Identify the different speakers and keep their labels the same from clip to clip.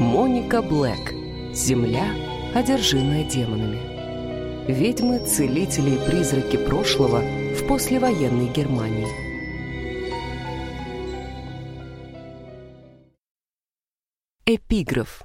Speaker 1: Моника Блэк. Земля, одержимая демонами. Ведьмы, целители и призраки прошлого в послевоенной Германии. Эпиграф.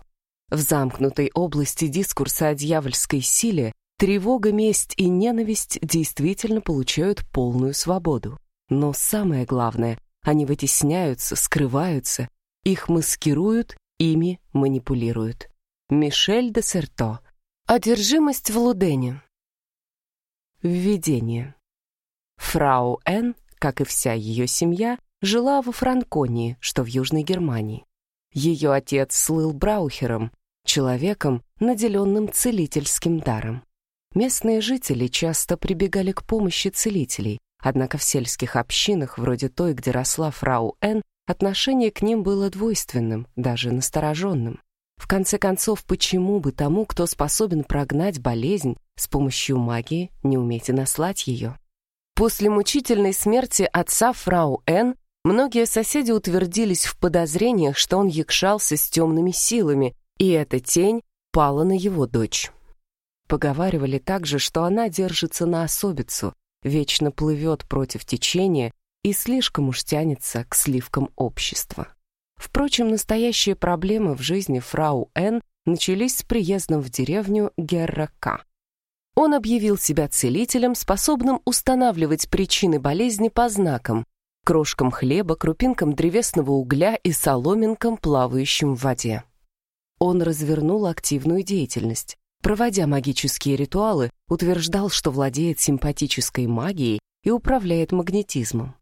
Speaker 1: В замкнутой области дискурса о дьявольской силе тревога, месть и ненависть действительно получают полную свободу. Но самое главное, они вытесняются, скрываются, их маскируют, ими манипулируют. Мишель де Серто. Одержимость в Лудене. Введение. Фрау Н, как и вся ее семья, жила во Франконии, что в Южной Германии. Ее отец слыл браухером, человеком, наделенным целительским даром. Местные жители часто прибегали к помощи целителей, однако в сельских общинах, вроде той, где росла фрау Н, отношение к ним было двойственным, даже настороженным. В конце концов, почему бы тому, кто способен прогнать болезнь с помощью магии, не уметь и наслать ее? После мучительной смерти отца фрау Н Многие соседи утвердились в подозрениях, что он якшался с темными силами, и эта тень пала на его дочь. Поговаривали также, что она держится на особицу, вечно плывет против течения и слишком уж тянется к сливкам общества. Впрочем, настоящие проблемы в жизни фрау Н начались с приездом в деревню Герра К. Он объявил себя целителем, способным устанавливать причины болезни по знакам, крошкам хлеба, крупинкам древесного угля и соломинкам, плавающим в воде. Он развернул активную деятельность. Проводя магические ритуалы, утверждал, что владеет симпатической магией и управляет магнетизмом.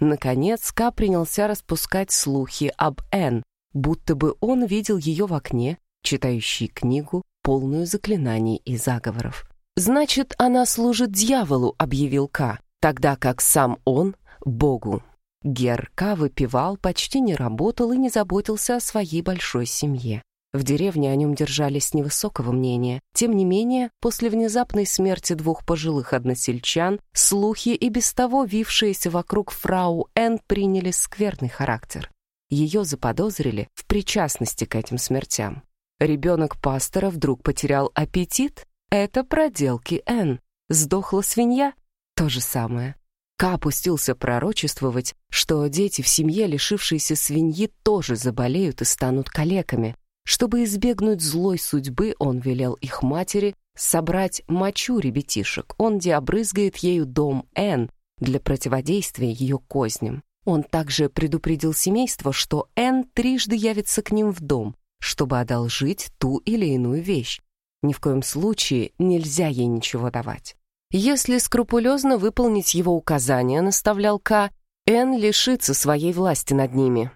Speaker 1: Наконец, Ка принялся распускать слухи об Энн, будто бы он видел ее в окне, читающей книгу, полную заклинаний и заговоров. «Значит, она служит дьяволу», — объявил Ка, тогда как сам он Богу. Герка выпивал, почти не работал и не заботился о своей большой семье. В деревне о нем держались невысокого мнения. Тем не менее, после внезапной смерти двух пожилых односельчан, слухи и без того вившиеся вокруг фрау Н приняли скверный характер. Ее заподозрили в причастности к этим смертям. Ребенок пастора вдруг потерял аппетит? Это проделки Н. Сдохла свинья? То же самое. Ка опустился пророчествовать, что дети в семье, лишившиеся свиньи, тоже заболеют и станут калеками. Чтобы избегнуть злой судьбы, он велел их матери собрать мочу ребятишек. Он деобрызгает ею дом Н для противодействия ее козням. Он также предупредил семейство, что Н трижды явится к ним в дом, чтобы одолжить ту или иную вещь. Ни в коем случае нельзя ей ничего давать. Если скрупулезно выполнить его указания, наставлял К, Н лишится своей власти над ними.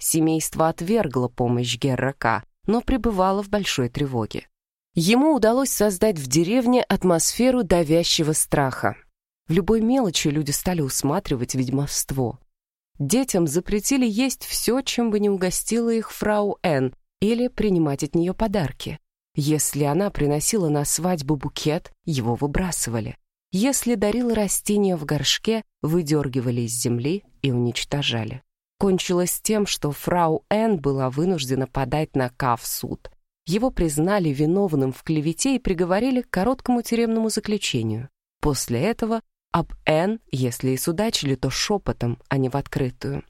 Speaker 1: Семейство отвергло помощь Герра К, но пребывало в большой тревоге. Ему удалось создать в деревне атмосферу давящего страха. В любой мелочи люди стали усматривать ведьмовство. Детям запретили есть все, чем бы не угостила их фрау Н, или принимать от нее подарки. Если она приносила на свадьбу букет, его выбрасывали. Если дарила растения в горшке, выдергивали из земли и уничтожали. Кончилось тем, что фрау Н была вынуждена подать на Ка в суд. Его признали виновным в клевете и приговорили к короткому тюремному заключению. После этого об Н, если и судачили, то шепотом, а не в открытую.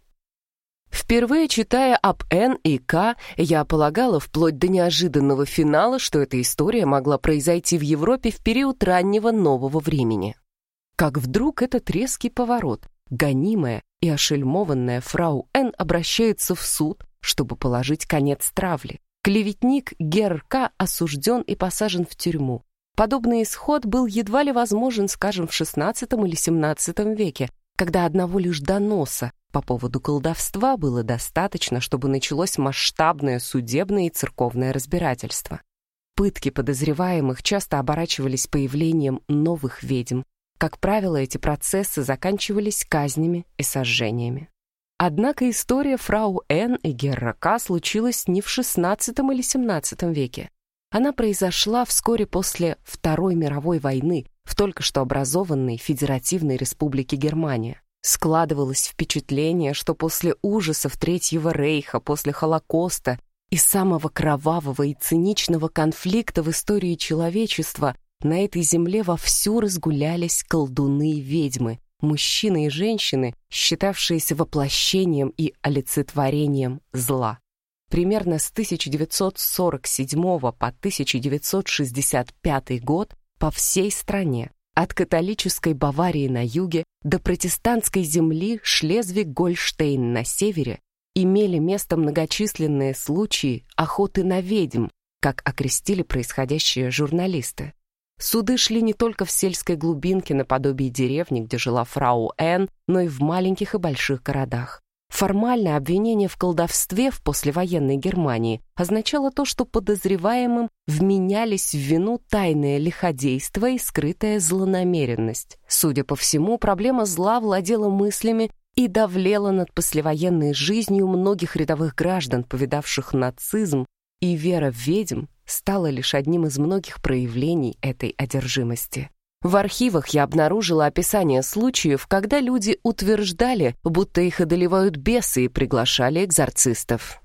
Speaker 1: Впервые читая об Н и К, я полагала вплоть до неожиданного финала, что эта история могла произойти в Европе в период раннего нового времени. Как вдруг этот резкий поворот, гонимая и ошельмованная фрау Н обращается в суд, чтобы положить конец травле. Клеветник Герр К осужден и посажен в тюрьму. Подобный исход был едва ли возможен, скажем, в XVI или XVII веке, когда одного лишь доноса по поводу колдовства было достаточно, чтобы началось масштабное судебное и церковное разбирательство. Пытки подозреваемых часто оборачивались появлением новых ведьм. Как правило, эти процессы заканчивались казнями и сожжениями. Однако история фрау Н и Геррака случилась не в XVI или XVII веке. Она произошла вскоре после Второй мировой войны в только что образованной Федеративной Республике Германия. Складывалось впечатление, что после ужасов Третьего Рейха, после Холокоста и самого кровавого и циничного конфликта в истории человечества на этой земле вовсю разгулялись колдуны и ведьмы, мужчины и женщины, считавшиеся воплощением и олицетворением зла. Примерно с 1947 по 1965 год по всей стране, от католической Баварии на юге до протестантской земли Шлезвиг-Гольштейн на севере, имели место многочисленные случаи охоты на ведьм, как окрестили происходящие журналисты. Суды шли не только в сельской глубинке наподобие деревни, где жила фрау Н, но и в маленьких и больших городах. Формальное обвинение в колдовстве в послевоенной Германии означало то, что подозреваемым вменялись в вину тайное лиходейство и скрытая злонамеренность. Судя по всему, проблема зла владела мыслями и давлела над послевоенной жизнью многих рядовых граждан, повидавших нацизм, и вера в ведьм стала лишь одним из многих проявлений этой одержимости. В архивах я обнаружила описание случаев, когда люди утверждали, будто их одолевают бесы и приглашали экзорцистов.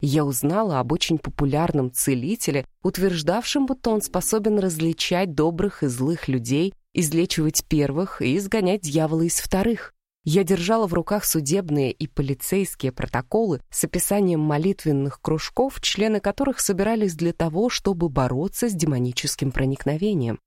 Speaker 1: Я узнала об очень популярном целителе, утверждавшем, будто он способен различать добрых и злых людей, излечивать первых и изгонять дьявола из вторых. Я держала в руках судебные и полицейские протоколы с описанием молитвенных кружков, члены которых собирались для того, чтобы бороться с демоническим проникновением.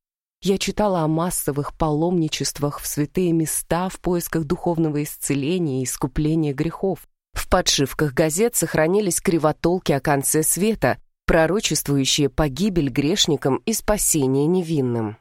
Speaker 1: Я читала о массовых паломничествах в святые места в поисках духовного исцеления и искупления грехов. В подшивках газет сохранились кривотолки о конце света, пророчествующие погибель грешникам и спасение невинным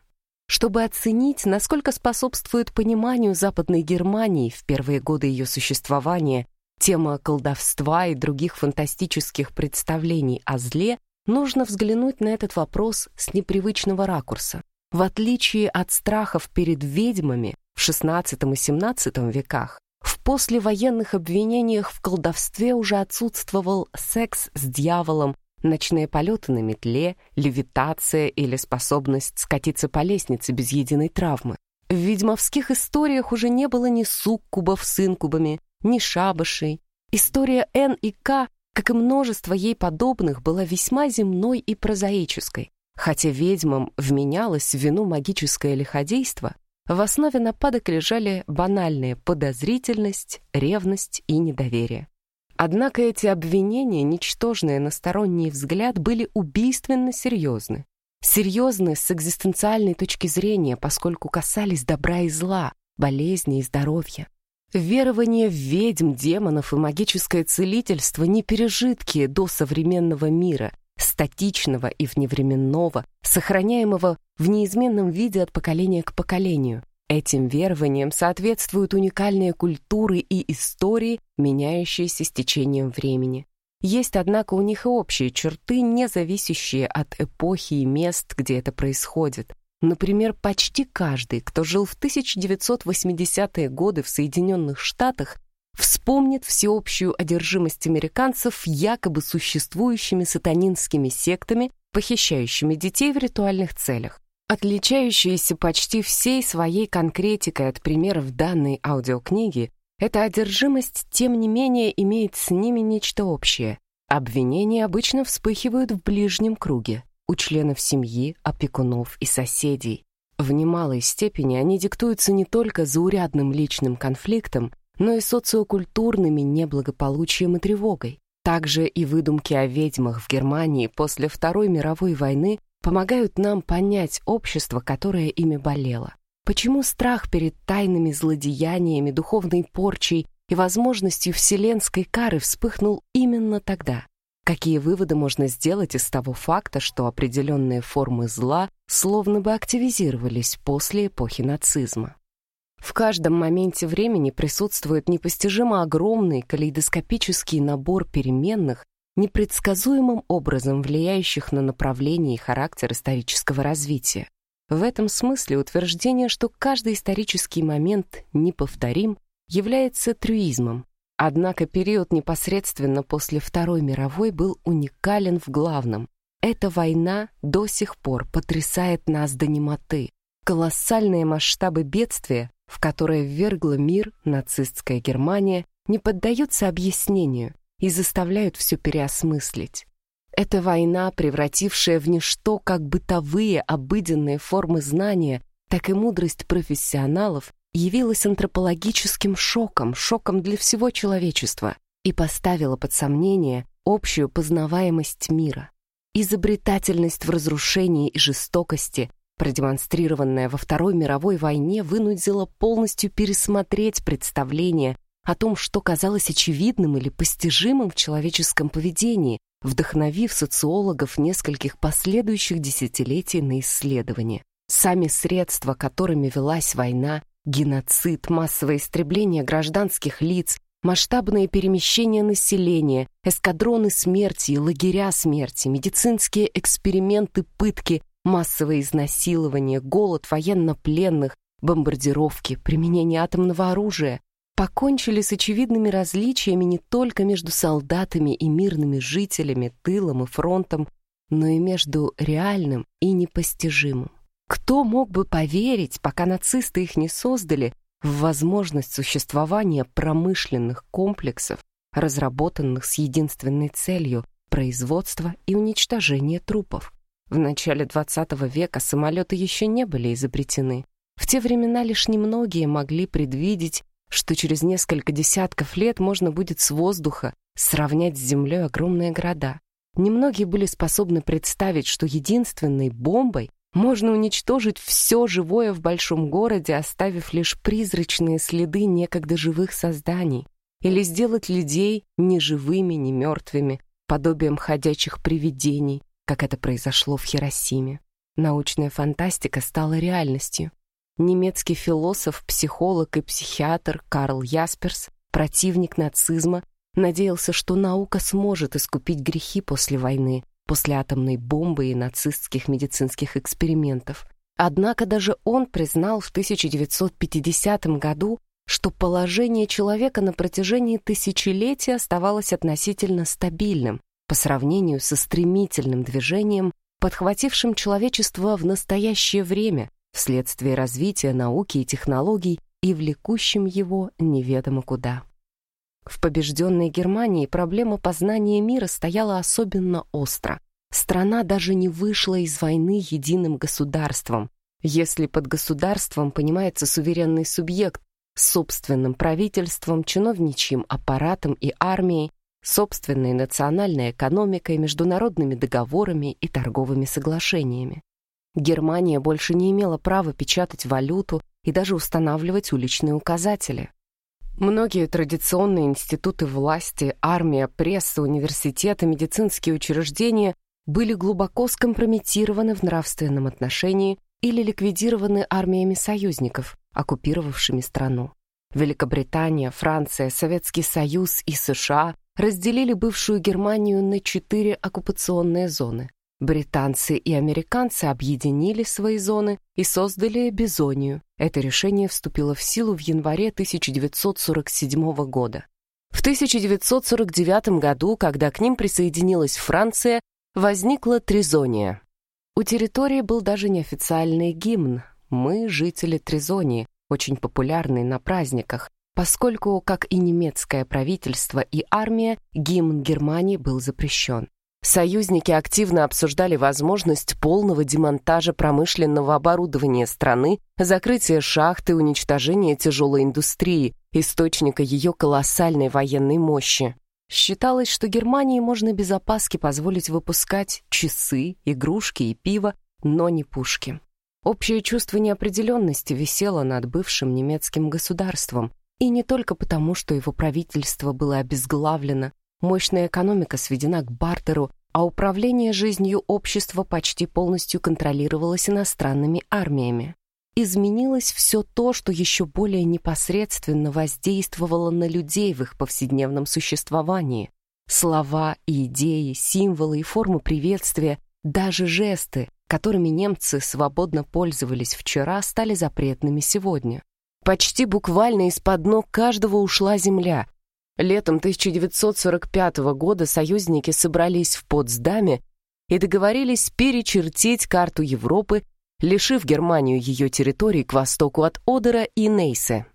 Speaker 1: чтобы оценить, насколько способствует пониманию Западной Германии в первые годы ее существования тема колдовства и других фантастических представлений о зле, нужно взглянуть на этот вопрос с непривычного ракурса. В отличие от страхов перед ведьмами в XVI и XVII веках, в послевоенных обвинениях в колдовстве уже отсутствовал секс с дьяволом ночные полеты на метле, левитация или способность скатиться по лестнице без единой травмы. В ведьмовских историях уже не было ни суккубов с инкубами, ни шабашей. История Н и К, как и множество ей подобных, была весьма земной и прозаической. Хотя ведьмам вменялось в вину магическое лиходейство, в основе нападок лежали банальные подозрительность, ревность и недоверие. Однако эти обвинения, ничтожные на сторонний взгляд, были убийственно серьезны. Серьезны с экзистенциальной точки зрения, поскольку касались добра и зла, болезни и здоровья. Верование в ведьм, демонов и магическое целительство не пережитки до современного мира, статичного и вневременного, сохраняемого в неизменном виде от поколения к поколению, Этим верованиям соответствуют уникальные культуры и истории, меняющиеся с течением времени. Есть, однако, у них и общие черты, не зависящие от эпохи и мест, где это происходит. Например, почти каждый, кто жил в 1980-е годы в Соединенных Штатах, вспомнит всеобщую одержимость американцев якобы существующими сатанинскими сектами, похищающими детей в ритуальных целях. Отличающаяся почти всей своей конкретикой от примеров данной аудиокниги, эта одержимость, тем не менее, имеет с ними нечто общее. Обвинения обычно вспыхивают в ближнем круге, у членов семьи, опекунов и соседей. В немалой степени они диктуются не только заурядным личным конфликтом, но и социокультурными неблагополучием и тревогой. Также и выдумки о ведьмах в Германии после Второй мировой войны помогают нам понять общество, которое ими болело. Почему страх перед тайными злодеяниями, духовной порчей и возможностью вселенской кары вспыхнул именно тогда? Какие выводы можно сделать из того факта, что определенные формы зла словно бы активизировались после эпохи нацизма? В каждом моменте времени присутствует непостижимо огромный калейдоскопический набор переменных, непредсказуемым образом влияющих на направление и характер исторического развития. В этом смысле утверждение, что каждый исторический момент неповторим, является трюизмом. Однако период непосредственно после Второй мировой был уникален в главном. Эта война до сих пор потрясает нас до немоты. Колоссальные масштабы бедствия, в которое ввергла мир нацистская Германия, не поддаются объяснению, и заставляют все переосмыслить. Эта война, превратившая в ничто как бытовые, обыденные формы знания, так и мудрость профессионалов, явилась антропологическим шоком, шоком для всего человечества и поставила под сомнение общую познаваемость мира. Изобретательность в разрушении и жестокости, продемонстрированная во Второй мировой войне, вынудила полностью пересмотреть представление о том, что казалось очевидным или постижимым в человеческом поведении, вдохновив социологов нескольких последующих десятилетий на исследования. Сами средства, которыми велась война, геноцид, массовое истребление гражданских лиц, масштабные перемещения населения, эскадроны смерти лагеря смерти, медицинские эксперименты, пытки, массовое изнасилование, голод военнопленных, бомбардировки, применение атомного оружия покончили с очевидными различиями не только между солдатами и мирными жителями, тылом и фронтом, но и между реальным и непостижимым. Кто мог бы поверить, пока нацисты их не создали, в возможность существования промышленных комплексов, разработанных с единственной целью – производства и уничтожения трупов? В начале XX века самолеты еще не были изобретены. В те времена лишь немногие могли предвидеть, что через несколько десятков лет можно будет с воздуха сравнять с землей огромные города. Немногие были способны представить, что единственной бомбой можно уничтожить все живое в большом городе, оставив лишь призрачные следы некогда живых созданий, или сделать людей ни живыми, ни мертвыми, подобием ходячих привидений, как это произошло в Хиросиме. Научная фантастика стала реальностью. Немецкий философ, психолог и психиатр Карл Ясперс, противник нацизма, надеялся, что наука сможет искупить грехи после войны, после атомной бомбы и нацистских медицинских экспериментов. Однако даже он признал в 1950 году, что положение человека на протяжении тысячелетий оставалось относительно стабильным по сравнению со стремительным движением, подхватившим человечество в настоящее время вследствие развития науки и технологий и влекущим его неведомо куда. В побежденной Германии проблема познания мира стояла особенно остро. Страна даже не вышла из войны единым государством. Если под государством понимается суверенный субъект с собственным правительством, чиновничьим аппаратом и армией, собственной национальной экономикой, международными договорами и торговыми соглашениями. Германия больше не имела права печатать валюту и даже устанавливать уличные указатели. Многие традиционные институты власти, армия, пресса, университеты, медицинские учреждения были глубоко скомпрометированы в нравственном отношении или ликвидированы армиями союзников, оккупировавшими страну. Великобритания, Франция, Советский Союз и США разделили бывшую Германию на четыре оккупационные зоны. Британцы и американцы объединили свои зоны и создали Бизонию. Это решение вступило в силу в январе 1947 года. В 1949 году, когда к ним присоединилась Франция, возникла Тризония. У территории был даже неофициальный гимн «Мы, жители Тризонии», очень популярный на праздниках, поскольку, как и немецкое правительство и армия, гимн Германии был запрещен. Союзники активно обсуждали возможность полного демонтажа промышленного оборудования страны, закрытия шахты, уничтожения тяжелой индустрии, источника ее колоссальной военной мощи. Считалось, что Германии можно без опаски позволить выпускать часы, игрушки и пиво, но не пушки. Общее чувство неопределенности висело над бывшим немецким государством, и не только потому, что его правительство было обезглавлено, Мощная экономика сведена к бартеру, а управление жизнью общества почти полностью контролировалось иностранными армиями. Изменилось все то, что еще более непосредственно воздействовало на людей в их повседневном существовании. Слова и идеи, символы и формы приветствия, даже жесты, которыми немцы свободно пользовались вчера, стали запретными сегодня. Почти буквально из-под ног каждого ушла земля, Летом 1945 года союзники собрались в Потсдаме и договорились перечертить карту Европы, лишив Германию ее территорий к востоку от Одера и Нейсе.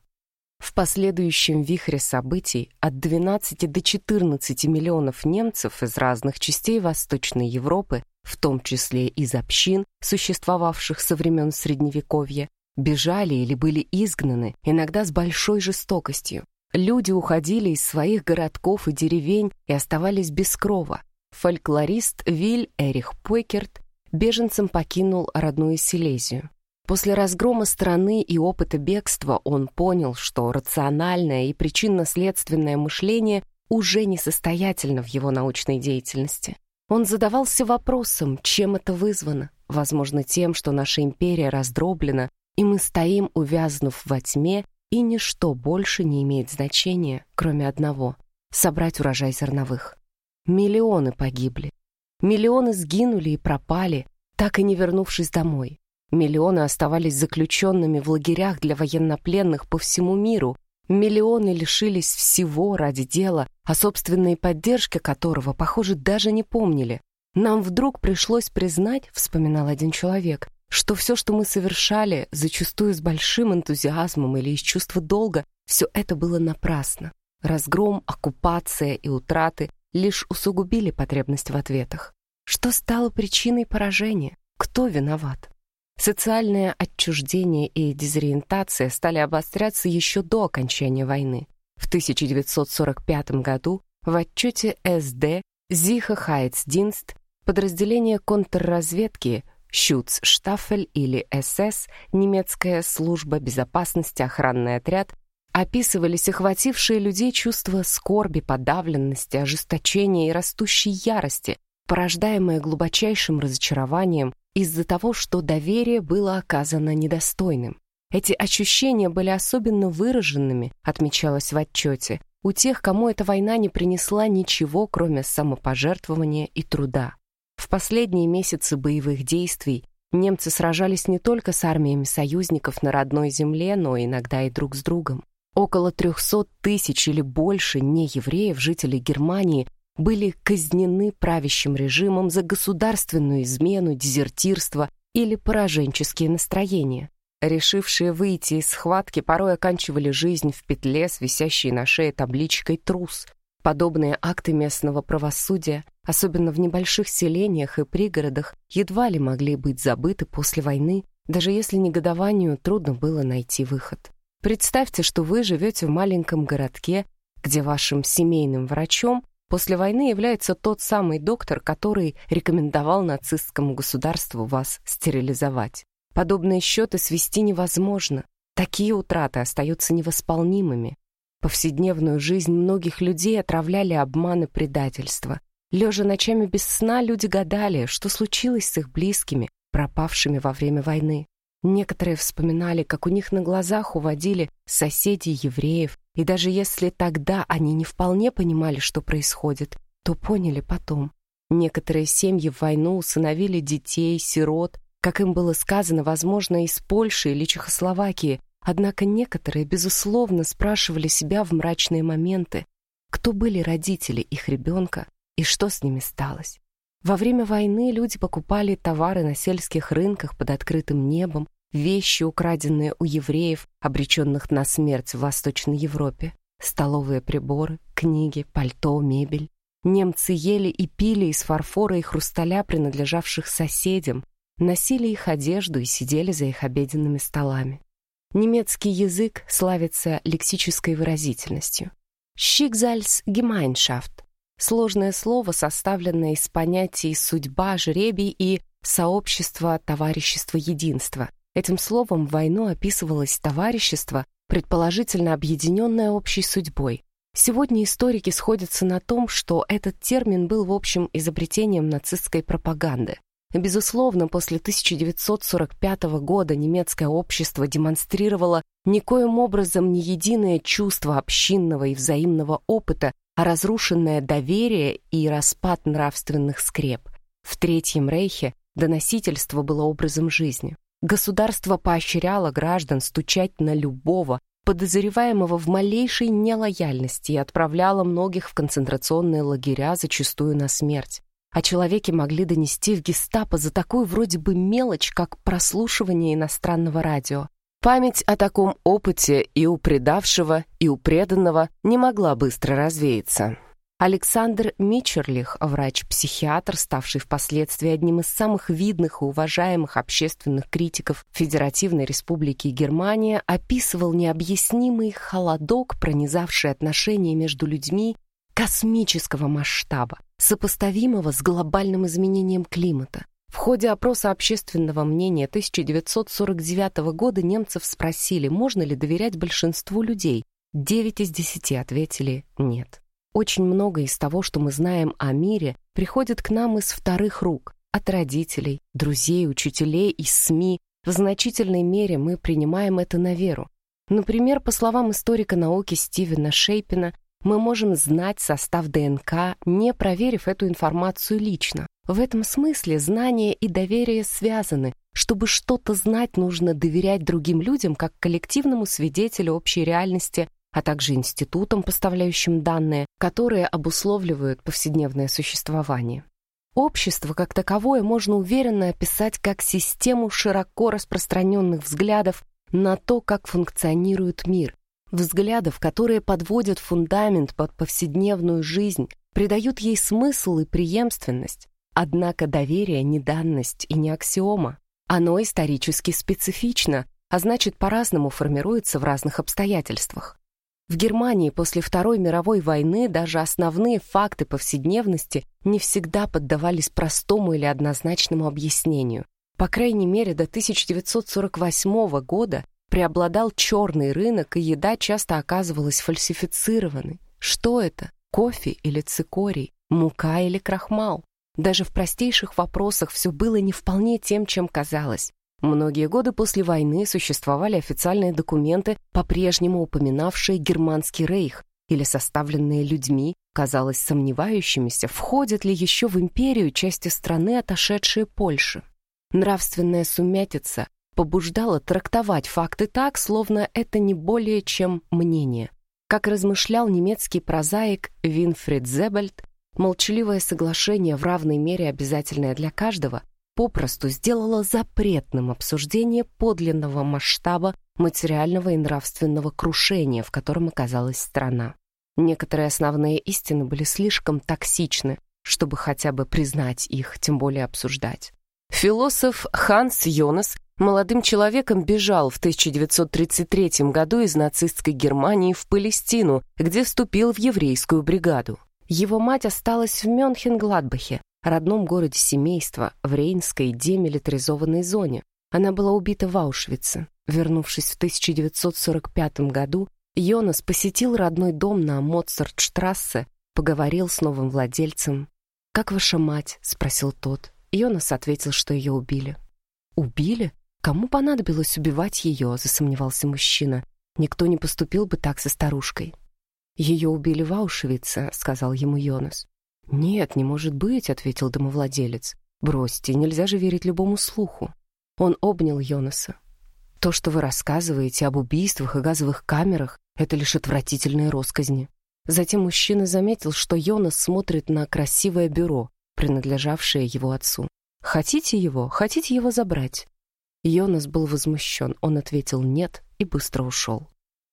Speaker 1: В последующем вихре событий от 12 до 14 миллионов немцев из разных частей Восточной Европы, в том числе из общин, существовавших со времен Средневековья, бежали или были изгнаны, иногда с большой жестокостью. Люди уходили из своих городков и деревень и оставались без крова. Фольклорист Виль Эрих Пойкерт беженцем покинул родную Силезию. После разгрома страны и опыта бегства он понял, что рациональное и причинно-следственное мышление уже несостоятельно в его научной деятельности. Он задавался вопросом, чем это вызвано. Возможно, тем, что наша империя раздроблена, и мы стоим, увязнув во тьме, и ничто больше не имеет значения, кроме одного — собрать урожай зерновых. Миллионы погибли. Миллионы сгинули и пропали, так и не вернувшись домой. Миллионы оставались заключенными в лагерях для военнопленных по всему миру. Миллионы лишились всего ради дела, о собственной поддержке которого, похоже, даже не помнили. Нам вдруг пришлось признать, вспоминал один человек, что все, что мы совершали, зачастую с большим энтузиазмом или из чувства долга, все это было напрасно. Разгром, оккупация и утраты лишь усугубили потребность в ответах. Что стало причиной поражения? Кто виноват? Социальное отчуждение и дезориентация стали обостряться еще до окончания войны. В 1945 году в отчете СД Зиха Хайцдинст подразделение контрразведки Шюцштафель или СС, немецкая служба безопасности, охранный отряд, описывались охватившие людей чувства скорби, подавленности, ожесточения и растущей ярости, порождаемое глубочайшим разочарованием из-за того, что доверие было оказано недостойным. Эти ощущения были особенно выраженными, отмечалось в отчете, у тех, кому эта война не принесла ничего, кроме самопожертвования и труда. Последние месяцы боевых действий немцы сражались не только с армиями союзников на родной земле, но иногда и друг с другом. Около 300 тысяч или больше неевреев, жителей Германии, были казнены правящим режимом за государственную измену, дезертирство или пораженческие настроения. Решившие выйти из схватки порой оканчивали жизнь в петле с висящей на шее табличкой «Трус». Подобные акты местного правосудия, особенно в небольших селениях и пригородах, едва ли могли быть забыты после войны, даже если негодованию трудно было найти выход. Представьте, что вы живете в маленьком городке, где вашим семейным врачом после войны является тот самый доктор, который рекомендовал нацистскому государству вас стерилизовать. Подобные счеты свести невозможно. Такие утраты остаются невосполнимыми. Повседневную жизнь многих людей отравляли обманы предательства. Лежа ночами без сна, люди гадали, что случилось с их близкими, пропавшими во время войны. Некоторые вспоминали, как у них на глазах уводили соседей евреев, и даже если тогда они не вполне понимали, что происходит, то поняли потом. Некоторые семьи в войну усыновили детей, сирот, как им было сказано, возможно, из Польши или Чехословакии, однако некоторые, безусловно, спрашивали себя в мрачные моменты, кто были родители их ребенка и что с ними сталось. Во время войны люди покупали товары на сельских рынках под открытым небом, вещи, украденные у евреев, обреченных на смерть в Восточной Европе, столовые приборы, книги, пальто, мебель. Немцы ели и пили из фарфора и хрусталя, принадлежавших соседям, носили их одежду и сидели за их обеденными столами. Немецкий язык славится лексической выразительностью. «Schicksalsgemeinschaft» — сложное слово, составленное из понятий «судьба», «жребий» и «сообщество», «товарищество», «единство», Этим словом в войну описывалось товарищество, предположительно объединенное общей судьбой. Сегодня историки сходятся на том, что этот термин был в общем изобретением нацистской пропаганды. Безусловно, после 1945 года немецкое общество демонстрировало никоим образом не единое чувство общинного и взаимного опыта, а разрушенное доверие и распад нравственных скреп. В Третьем Рейхе доносительство было образом жизни. Государство поощряло граждан стучать на любого, подозреваемого в малейшей нелояльности и отправляло многих в концентрационные лагеря, зачастую на смерть. А человеки могли донести в гестапо за такую вроде бы мелочь, как прослушивание иностранного радио. Память о таком опыте и у предавшего, и у преданного не могла быстро развеяться. Александр Мичерлих, врач-психиатр, ставший впоследствии одним из самых видных и уважаемых общественных критиков Федеративной Республики Германия, описывал необъяснимый холодок, пронизавший отношения между людьми космического масштаба, сопоставимого с глобальным изменением климата. В ходе опроса общественного мнения 1949 года немцев спросили, можно ли доверять большинству людей. Девять из десяти ответили «нет». Очень многое из того, что мы знаем о мире, приходит к нам из вторых рук, от родителей, друзей, учителей и СМИ. В значительной мере мы принимаем это на веру. Например, по словам историка науки Стивена Шейпина, мы можем знать состав ДНК, не проверив эту информацию лично. В этом смысле знание и доверие связаны. Чтобы что-то знать, нужно доверять другим людям как коллективному свидетелю общей реальности, а также институтам, поставляющим данные, которые обусловливают повседневное существование. Общество как таковое можно уверенно описать как систему широко распространенных взглядов на то, как функционирует мир, взглядов, которые подводят фундамент под повседневную жизнь, придают ей смысл и преемственность. Однако доверие не данность и не аксиома. Оно исторически специфично, а значит, по-разному формируется в разных обстоятельствах. В Германии после Второй мировой войны даже основные факты повседневности не всегда поддавались простому или однозначному объяснению. По крайней мере, до 1948 года преобладал черный рынок, и еда часто оказывалась фальсифицированной. Что это? Кофе или цикорий? Мука или крахмал? Даже в простейших вопросах все было не вполне тем, чем казалось. Многие годы после войны существовали официальные документы, по-прежнему упоминавшие Германский рейх, или составленные людьми, казалось сомневающимися, входят ли еще в империю части страны, отошедшие Польши. Нравственная сумятица побуждала трактовать факты так, словно это не более чем мнение. Как размышлял немецкий прозаик Винфрид Зебельд, Молчаливое соглашение, в равной мере обязательное для каждого, попросту сделало запретным обсуждение подлинного масштаба материального и нравственного крушения, в котором оказалась страна. Некоторые основные истины были слишком токсичны, чтобы хотя бы признать их, тем более обсуждать. Философ Ханс Йонас молодым человеком бежал в 1933 году из нацистской Германии в Палестину, где вступил в еврейскую бригаду. Его мать осталась в Мюнхен-Гладбахе, родном городе семейства, в Рейнской демилитаризованной зоне. Она была убита в Аушвице. Вернувшись в 1945 году, Йонас посетил родной дом на Моцартштрассе, поговорил с новым владельцем. «Как ваша мать?» — спросил тот. Йонас ответил, что ее убили. «Убили? Кому понадобилось убивать ее?» — засомневался мужчина. «Никто не поступил бы так со старушкой». «Ее убили в Аушвице», — сказал ему Йонас. «Нет, не может быть», — ответил домовладелец. «Бросьте, нельзя же верить любому слуху». Он обнял Йонаса. «То, что вы рассказываете об убийствах и газовых камерах, это лишь отвратительные росказни». Затем мужчина заметил, что Йонас смотрит на красивое бюро, принадлежавшее его отцу. «Хотите его? Хотите его забрать?» Йонас был возмущен. Он ответил «нет» и быстро ушел.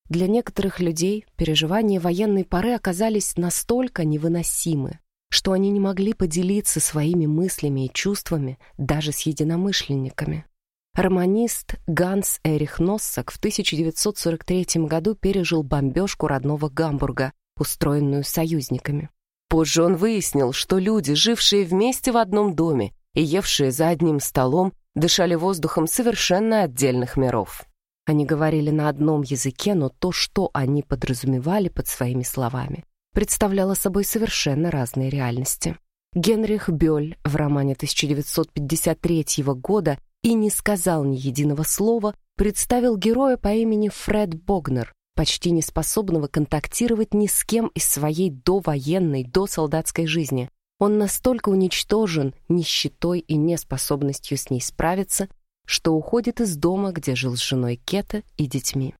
Speaker 1: Для некоторых людей переживания военной поры оказались настолько невыносимы, что они не могли поделиться своими мыслями и чувствами даже с единомышленниками. Романист Ганс Эрих Носсак в 1943 году пережил бомбежку родного Гамбурга, устроенную союзниками. Позже он выяснил, что люди, жившие вместе в одном доме и евшие за одним столом, дышали воздухом совершенно отдельных миров. Они говорили на одном языке, но то, что они подразумевали под своими словами, представляло собой совершенно разные реальности. Генрих Бёль в романе 1953 года и не сказал ни единого слова, представил героя по имени Фред Богнер, почти не способного контактировать ни с кем из своей довоенной, досолдатской жизни. Он настолько уничтожен нищетой и неспособностью с ней справиться, что уходит из дома, где жил с женой Кета и детьми.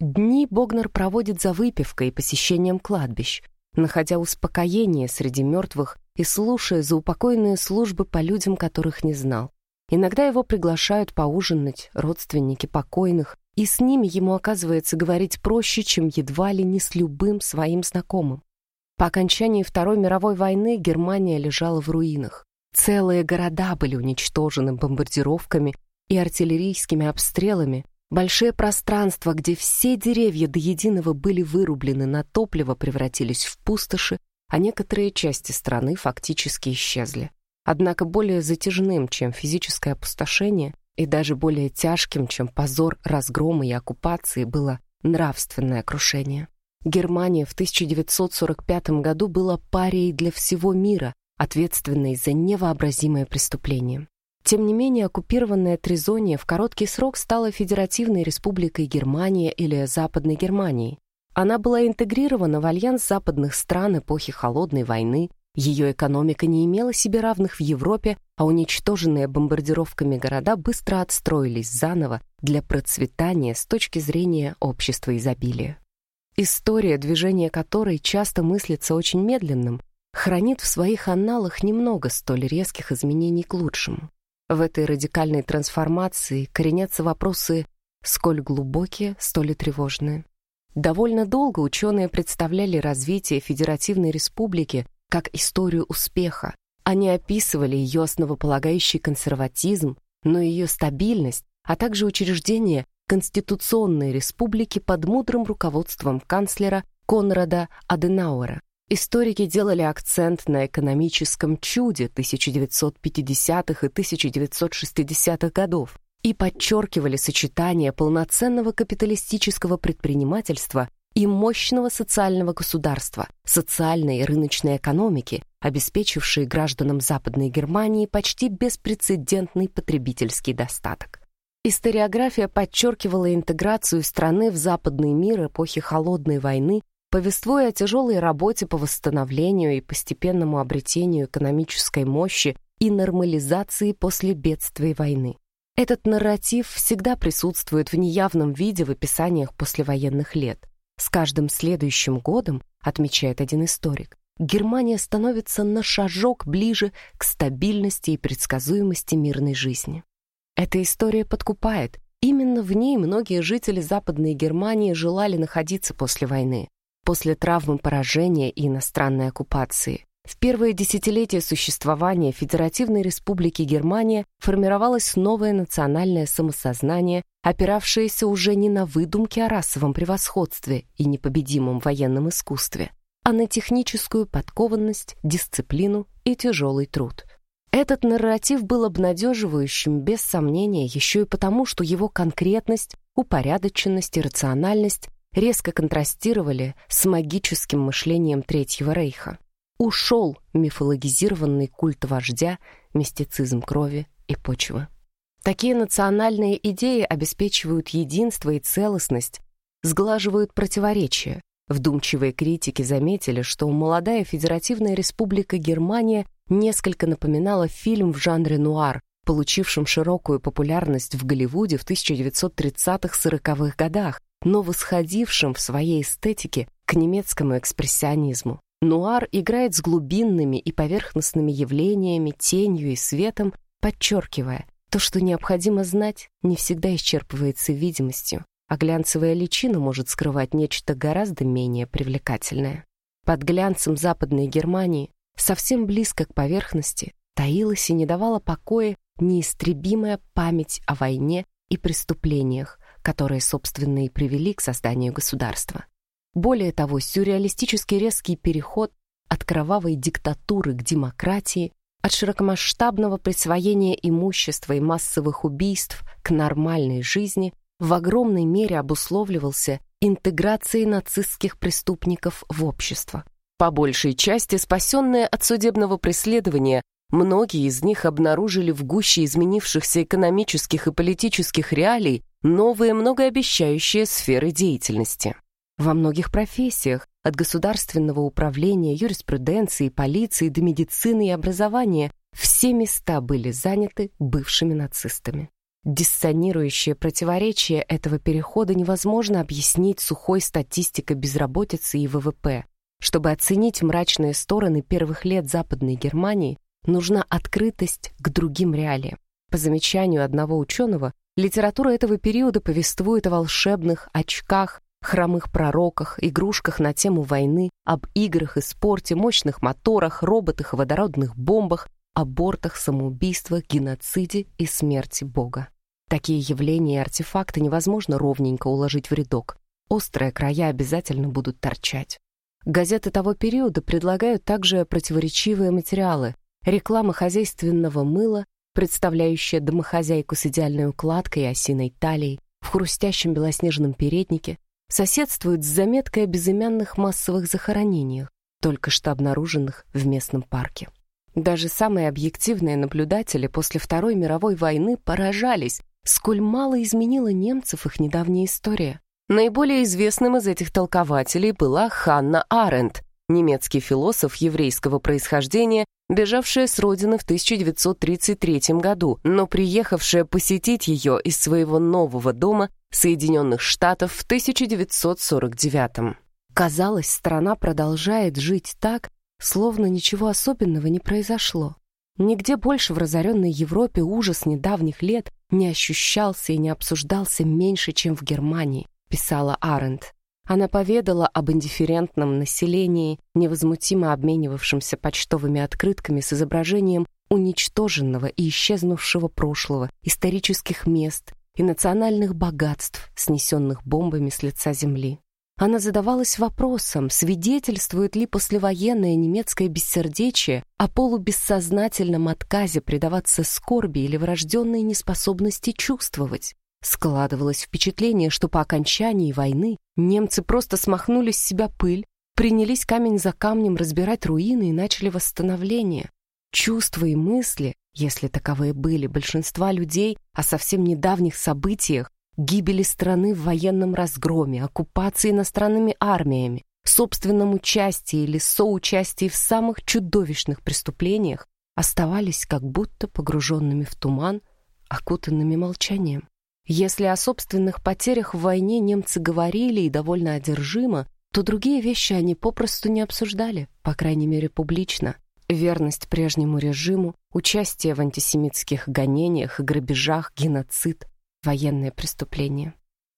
Speaker 1: Дни Богнер проводит за выпивкой и посещением кладбищ, находя успокоение среди мертвых и слушая заупокойные службы по людям, которых не знал. Иногда его приглашают поужинать родственники покойных, и с ними ему оказывается говорить проще, чем едва ли не с любым своим знакомым. По окончании Второй мировой войны Германия лежала в руинах. Целые города были уничтожены бомбардировками и артиллерийскими обстрелами. Большие пространства, где все деревья до единого были вырублены на топливо, превратились в пустоши, а некоторые части страны фактически исчезли. Однако более затяжным, чем физическое опустошение, и даже более тяжким, чем позор разгрома и оккупации, было нравственное крушение. Германия в 1945 году была парией для всего мира, ответственной за невообразимое преступление. Тем не менее, оккупированная Тризония в короткий срок стала Федеративной Республикой Германия или Западной Германией. Она была интегрирована в альянс западных стран эпохи Холодной войны, ее экономика не имела себе равных в Европе, а уничтоженные бомбардировками города быстро отстроились заново для процветания с точки зрения общества изобилия. История, движение которой часто мыслится очень медленным, хранит в своих анналах немного столь резких изменений к лучшему. В этой радикальной трансформации коренятся вопросы сколь глубокие, столь и тревожные. Довольно долго ученые представляли развитие Федеративной Республики как историю успеха. Они описывали ее основополагающий консерватизм, но ее стабильность, а также учреждение Конституционной Республики под мудрым руководством канцлера Конрада Аденауэра. Историки делали акцент на экономическом чуде 1950-х и 1960-х годов и подчеркивали сочетание полноценного капиталистического предпринимательства и мощного социального государства, социальной и рыночной экономики, обеспечившей гражданам Западной Германии почти беспрецедентный потребительский достаток. Историография подчеркивала интеграцию страны в западный мир эпохи Холодной войны повествуя о тяжелой работе по восстановлению и постепенному обретению экономической мощи и нормализации после бедствий войны. Этот нарратив всегда присутствует в неявном виде в описаниях послевоенных лет. С каждым следующим годом, отмечает один историк, Германия становится на шажок ближе к стабильности и предсказуемости мирной жизни. Эта история подкупает. Именно в ней многие жители Западной Германии желали находиться после войны после травмы поражения и иностранной оккупации. В первые десятилетия существования Федеративной Республики Германия формировалось новое национальное самосознание, опиравшееся уже не на выдумки о расовом превосходстве и непобедимом военном искусстве, а на техническую подкованность, дисциплину и тяжелый труд. Этот нарратив был обнадеживающим, без сомнения, еще и потому, что его конкретность, упорядоченность и рациональность резко контрастировали с магическим мышлением Третьего Рейха. Ушел мифологизированный культ вождя, мистицизм крови и почвы. Такие национальные идеи обеспечивают единство и целостность, сглаживают противоречия. Вдумчивые критики заметили, что молодая федеративная республика Германия несколько напоминала фильм в жанре нуар, получившим широкую популярность в Голливуде в 1930-40-х годах, но восходившим в своей эстетике к немецкому экспрессионизму. Нуар играет с глубинными и поверхностными явлениями, тенью и светом, подчеркивая, то, что необходимо знать, не всегда исчерпывается видимостью, а глянцевая личина может скрывать нечто гораздо менее привлекательное. Под глянцем Западной Германии, совсем близко к поверхности, таилась и не давала покоя неистребимая память о войне и преступлениях, которые, собственно, и привели к созданию государства. Более того, сюрреалистический резкий переход от кровавой диктатуры к демократии, от широкомасштабного присвоения имущества и массовых убийств к нормальной жизни в огромной мере обусловливался интеграцией нацистских преступников в общество. По большей части спасенные от судебного преследования Многие из них обнаружили в гуще изменившихся экономических и политических реалий новые многообещающие сферы деятельности. Во многих профессиях, от государственного управления, юриспруденции, полиции до медицины и образования, все места были заняты бывшими нацистами. Диссонирующее противоречие этого перехода невозможно объяснить сухой статистикой безработицы и ВВП. Чтобы оценить мрачные стороны первых лет Западной Германии, нужна открытость к другим реалиям. По замечанию одного ученого, Литература этого периода повествует о волшебных очках, хромых пророках, игрушках на тему войны, об играх и спорте, мощных моторах, роботах и водородных бомбах, абортах, самоубийствах, геноциде и смерти Бога. Такие явления и артефакты невозможно ровненько уложить в рядок. Острые края обязательно будут торчать. Газеты того периода предлагают также противоречивые материалы. Реклама хозяйственного мыла, представляющая домохозяйку с идеальной укладкой и осиной талией, в хрустящем белоснежном переднике, соседствует с заметкой о безымянных массовых захоронениях, только что обнаруженных в местном парке. Даже самые объективные наблюдатели после Второй мировой войны поражались, сколь мало изменила немцев их недавняя история. Наиболее известным из этих толкователей была Ханна Аренд, немецкий философ еврейского происхождения, бежавшая с родины в 1933 году, но приехавшая посетить ее из своего нового дома Соединенных Штатов в 1949. Казалось, страна продолжает жить так, словно ничего особенного не произошло. Нигде больше в разоренной Европе ужас недавних лет не ощущался и не обсуждался меньше, чем в Германии, писала Аренд. Она поведала об индифферентном населении, невозмутимо обменивавшемся почтовыми открытками с изображением уничтоженного и исчезнувшего прошлого, исторических мест и национальных богатств, снесенных бомбами с лица земли. Она задавалась вопросом, свидетельствует ли послевоенное немецкое бессердечие о полубессознательном отказе предаваться скорби или врожденной неспособности чувствовать. Складывалось впечатление, что по окончании войны немцы просто смахнули с себя пыль, принялись камень за камнем разбирать руины и начали восстановление. Чувства и мысли, если таковые были, большинства людей о совсем недавних событиях гибели страны в военном разгроме, оккупации иностранными армиями, собственном участии или соучастии в самых чудовищных преступлениях оставались как будто погруженными в туман, окутанными молчанием. Если о собственных потерях в войне немцы говорили и довольно одержимо, то другие вещи они попросту не обсуждали, по крайней мере публично. Верность прежнему режиму, участие в антисемитских гонениях и грабежах, геноцид, военное преступление.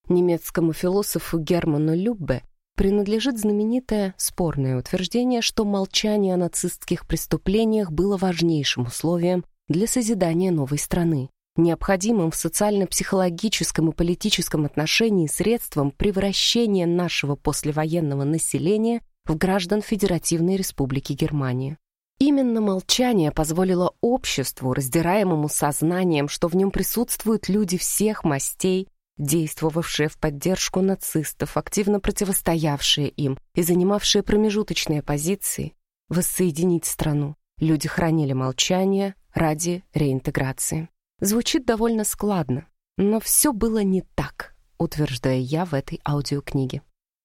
Speaker 1: Немецкому философу Герману Люббе принадлежит знаменитое спорное утверждение, что молчание о нацистских преступлениях было важнейшим условием для созидания новой страны, необходимым в социально-психологическом и политическом отношении средством превращения нашего послевоенного населения в граждан Федеративной Республики Германия. Именно молчание позволило обществу, раздираемому сознанием, что в нем присутствуют люди всех мастей, действовавшие в поддержку нацистов, активно противостоявшие им и занимавшие промежуточные позиции, воссоединить страну. Люди хранили молчание ради реинтеграции. Звучит довольно складно, но все было не так, утверждаю я в этой аудиокниге.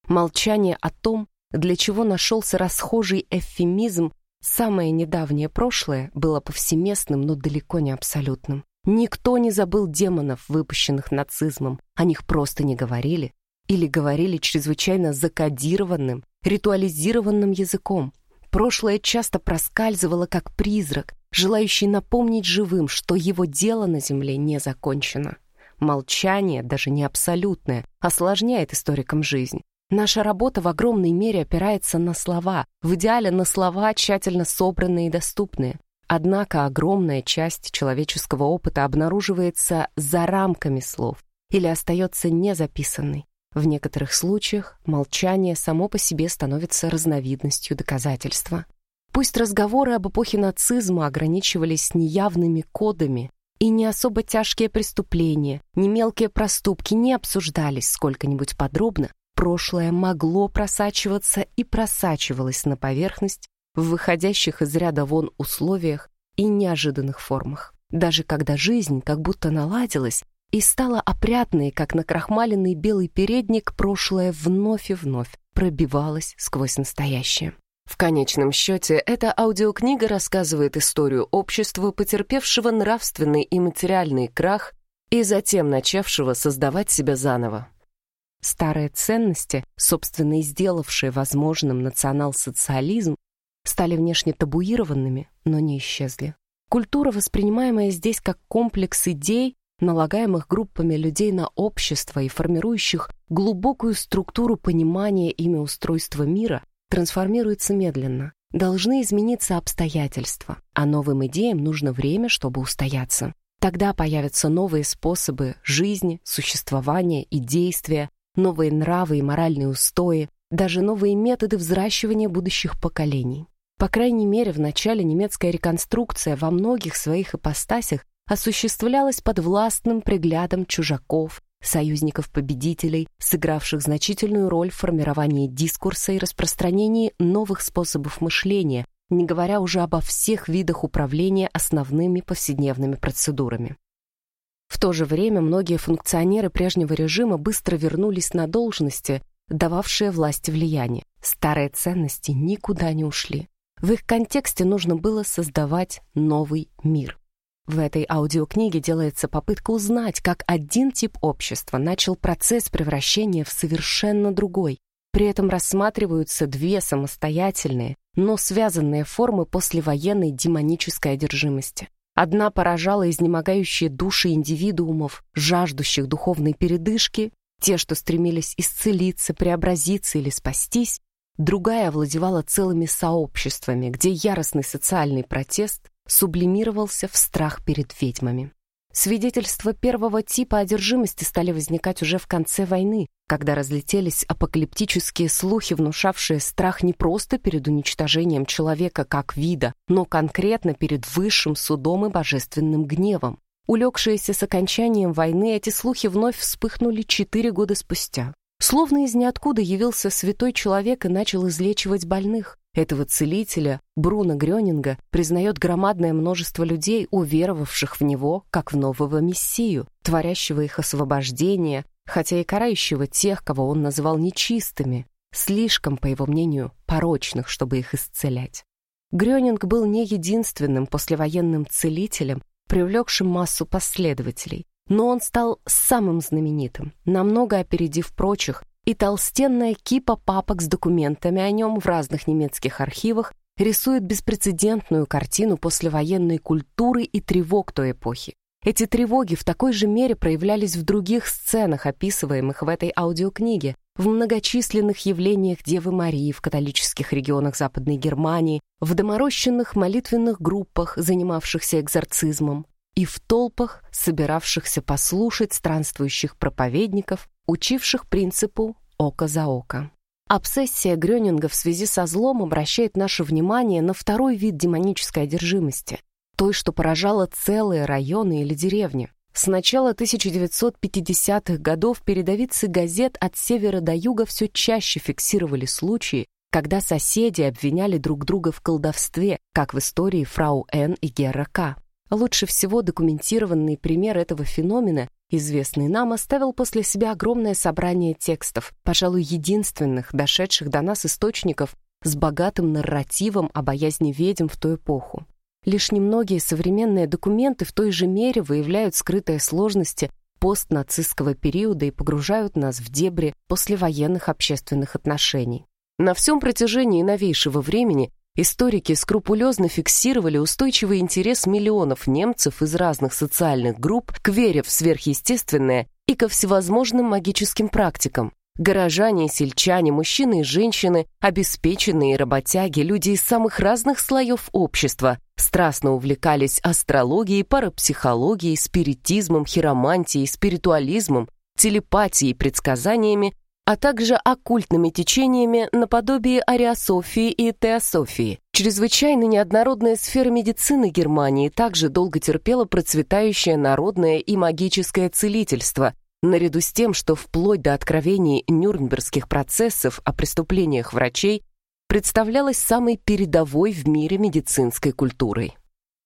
Speaker 1: Молчание о том, для чего нашелся расхожий эвфемизм Самое недавнее прошлое было повсеместным, но далеко не абсолютным. Никто не забыл демонов, выпущенных нацизмом. О них просто не говорили. Или говорили чрезвычайно закодированным, ритуализированным языком. Прошлое часто проскальзывало как призрак, желающий напомнить живым, что его дело на земле не закончено. Молчание, даже не абсолютное, осложняет историкам жизнь. Наша работа в огромной мере опирается на слова, в идеале на слова, тщательно собранные и доступные. Однако огромная часть человеческого опыта обнаруживается за рамками слов или остается незаписанной. В некоторых случаях молчание само по себе становится разновидностью доказательства. Пусть разговоры об эпохе нацизма ограничивались неявными кодами, и не особо тяжкие преступления, ни мелкие проступки не обсуждались сколько-нибудь подробно, прошлое могло просачиваться и просачивалось на поверхность в выходящих из ряда вон условиях и неожиданных формах. Даже когда жизнь как будто наладилась и стала опрятной, как накрахмаленный белый передник, прошлое вновь и вновь пробивалось сквозь настоящее. В конечном счете, эта аудиокнига рассказывает историю общества, потерпевшего нравственный и материальный крах и затем начавшего создавать себя заново. Старые ценности, собственно и сделавшие возможным национал-социализм, стали внешне табуированными, но не исчезли. Культура, воспринимаемая здесь как комплекс идей, налагаемых группами людей на общество и формирующих глубокую структуру понимания ими устройства мира, трансформируется медленно. Должны измениться обстоятельства, а новым идеям нужно время, чтобы устояться. Тогда появятся новые способы жизни, существования и действия, новые нравы и моральные устои, даже новые методы взращивания будущих поколений. По крайней мере, в начале немецкая реконструкция во многих своих ипостасях осуществлялась под властным приглядом чужаков, союзников-победителей, сыгравших значительную роль в формировании дискурса и распространении новых способов мышления, не говоря уже обо всех видах управления основными повседневными процедурами. В то же время многие функционеры прежнего режима быстро вернулись на должности, дававшие власти влияние. Старые ценности никуда не ушли. В их контексте нужно было создавать новый мир. В этой аудиокниге делается попытка узнать, как один тип общества начал процесс превращения в совершенно другой. При этом рассматриваются две самостоятельные, но связанные формы послевоенной демонической одержимости. Одна поражала изнемогающие души индивидуумов, жаждущих духовной передышки, те, что стремились исцелиться, преобразиться или спастись, другая овладевала целыми сообществами, где яростный социальный протест сублимировался в страх перед ведьмами. Свидетельства первого типа одержимости стали возникать уже в конце войны, когда разлетелись апокалиптические слухи, внушавшие страх не просто перед уничтожением человека как вида, но конкретно перед высшим судом и божественным гневом. Улегшиеся с окончанием войны, эти слухи вновь вспыхнули четыре года спустя. Словно из ниоткуда явился святой человек и начал излечивать больных. Этого целителя, Бруно Грёнинга, признает громадное множество людей, уверовавших в него, как в нового мессию, творящего их освобождение, хотя и карающего тех, кого он называл нечистыми, слишком, по его мнению, порочных, чтобы их исцелять. Грёнинг был не единственным послевоенным целителем, привлекшим массу последователей, но он стал самым знаменитым, намного опередив прочих, и толстенная кипа папок с документами о нем в разных немецких архивах рисует беспрецедентную картину послевоенной культуры и тревог той эпохи. Эти тревоги в такой же мере проявлялись в других сценах, описываемых в этой аудиокниге, в многочисленных явлениях Девы Марии в католических регионах Западной Германии, в доморощенных молитвенных группах, занимавшихся экзорцизмом, и в толпах, собиравшихся послушать странствующих проповедников, учивших принципу «око за око». Обсессия Грёнинга в связи со злом обращает наше внимание на второй вид демонической одержимости, той, что поражала целые районы или деревни. С начала 1950-х годов передовицы газет от севера до юга все чаще фиксировали случаи, когда соседи обвиняли друг друга в колдовстве, как в истории фрау Н и Герра К. Лучше всего документированный пример этого феномена, известный нам, оставил после себя огромное собрание текстов, пожалуй, единственных, дошедших до нас источников с богатым нарративом о боязни ведьм в ту эпоху. Лишь немногие современные документы в той же мере выявляют скрытые сложности постнацистского периода и погружают нас в дебри послевоенных общественных отношений. На всем протяжении новейшего времени Историки скрупулезно фиксировали устойчивый интерес миллионов немцев из разных социальных групп к вере в сверхъестественное и ко всевозможным магическим практикам. Горожане сельчане, мужчины и женщины, обеспеченные работяги, люди из самых разных слоев общества страстно увлекались астрологией, парапсихологией, спиритизмом, хиромантией, спиритуализмом, телепатией, предсказаниями а также оккультными течениями наподобие ариософии и теософии. Чрезвычайно неоднородная сфера медицины Германии также долго терпела процветающее народное и магическое целительство, наряду с тем, что вплоть до откровений нюрнбергских процессов о преступлениях врачей представлялась самой передовой в мире медицинской культурой.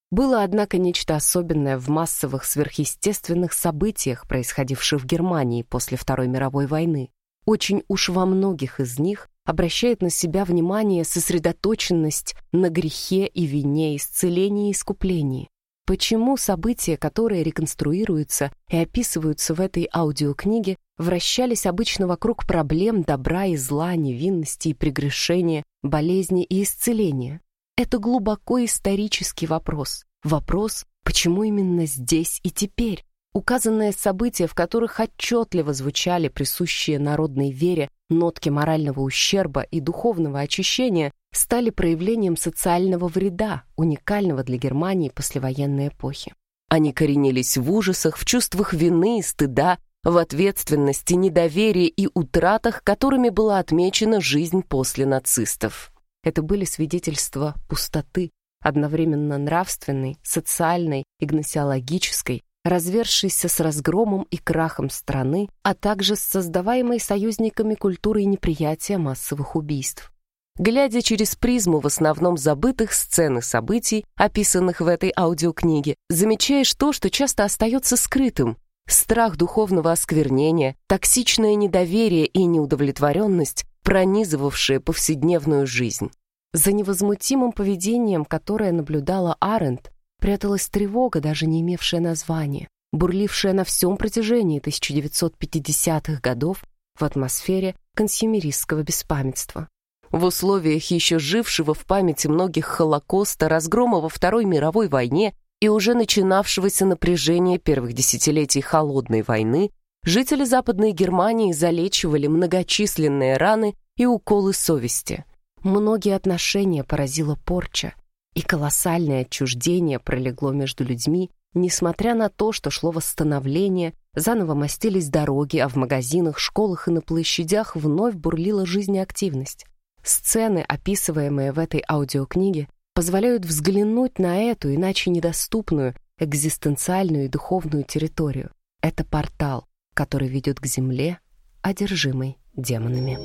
Speaker 1: Было, однако, нечто особенное в массовых сверхъестественных событиях, происходивших в Германии после Второй мировой войны. Очень уж во многих из них обращает на себя внимание сосредоточенность на грехе и вине, исцелении и искуплении. Почему события, которые реконструируются и описываются в этой аудиокниге, вращались обычно вокруг проблем добра и зла, невинности и прегрешения, болезни и исцеления? Это глубоко исторический вопрос. Вопрос, почему именно здесь и теперь? Указанные события, в которых отчетливо звучали присущие народной вере нотки морального ущерба и духовного очищения, стали проявлением социального вреда, уникального для Германии послевоенной эпохи. Они коренились в ужасах, в чувствах вины и стыда, в ответственности, недоверии и утратах, которыми была отмечена жизнь после нацистов. Это были свидетельства пустоты, одновременно нравственной, социальной и гносеологической, развершейся с разгромом и крахом страны, а также с создаваемой союзниками культурой неприятия массовых убийств. Глядя через призму в основном забытых сцен и событий, описанных в этой аудиокниге, замечаешь то, что часто остается скрытым. Страх духовного осквернения, токсичное недоверие и неудовлетворенность, пронизывавшие повседневную жизнь. За невозмутимым поведением, которое наблюдала Арендт, пряталась тревога, даже не имевшая названия, бурлившая на всем протяжении 1950-х годов в атмосфере консюмеристского беспамятства. В условиях еще жившего в памяти многих Холокоста, разгрома во Второй мировой войне и уже начинавшегося напряжения первых десятилетий Холодной войны, жители Западной Германии залечивали многочисленные раны и уколы совести. Многие отношения поразила порча, и колоссальное отчуждение пролегло между людьми, несмотря на то, что шло восстановление, заново мастились дороги, а в магазинах, школах и на площадях вновь бурлила жизнеактивность. Сцены, описываемые в этой аудиокниге, позволяют взглянуть на эту, иначе недоступную, экзистенциальную и духовную территорию. Это портал, который ведет к земле, одержимой демонами.